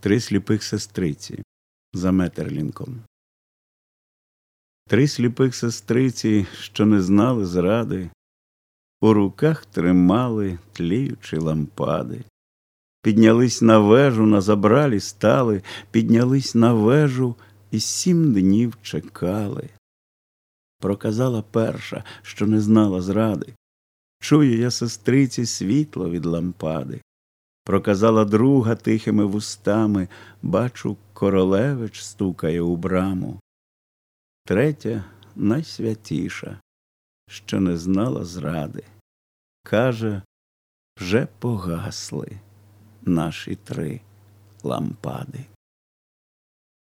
Три сліпих сестриці за Метерлінком. Три сліпих сестриці, що не знали зради, у руках тримали тліючі лампади, піднялись на вежу, на забралі стали, піднялись на вежу і сім днів чекали. Проказала перша, що не знала зради. Чую я сестриці світло від лампади. Проказала друга тихими вустами, бачу, королевич стукає у браму. Третя найсвятіша, що не знала зради, каже, вже погасли наші три лампади.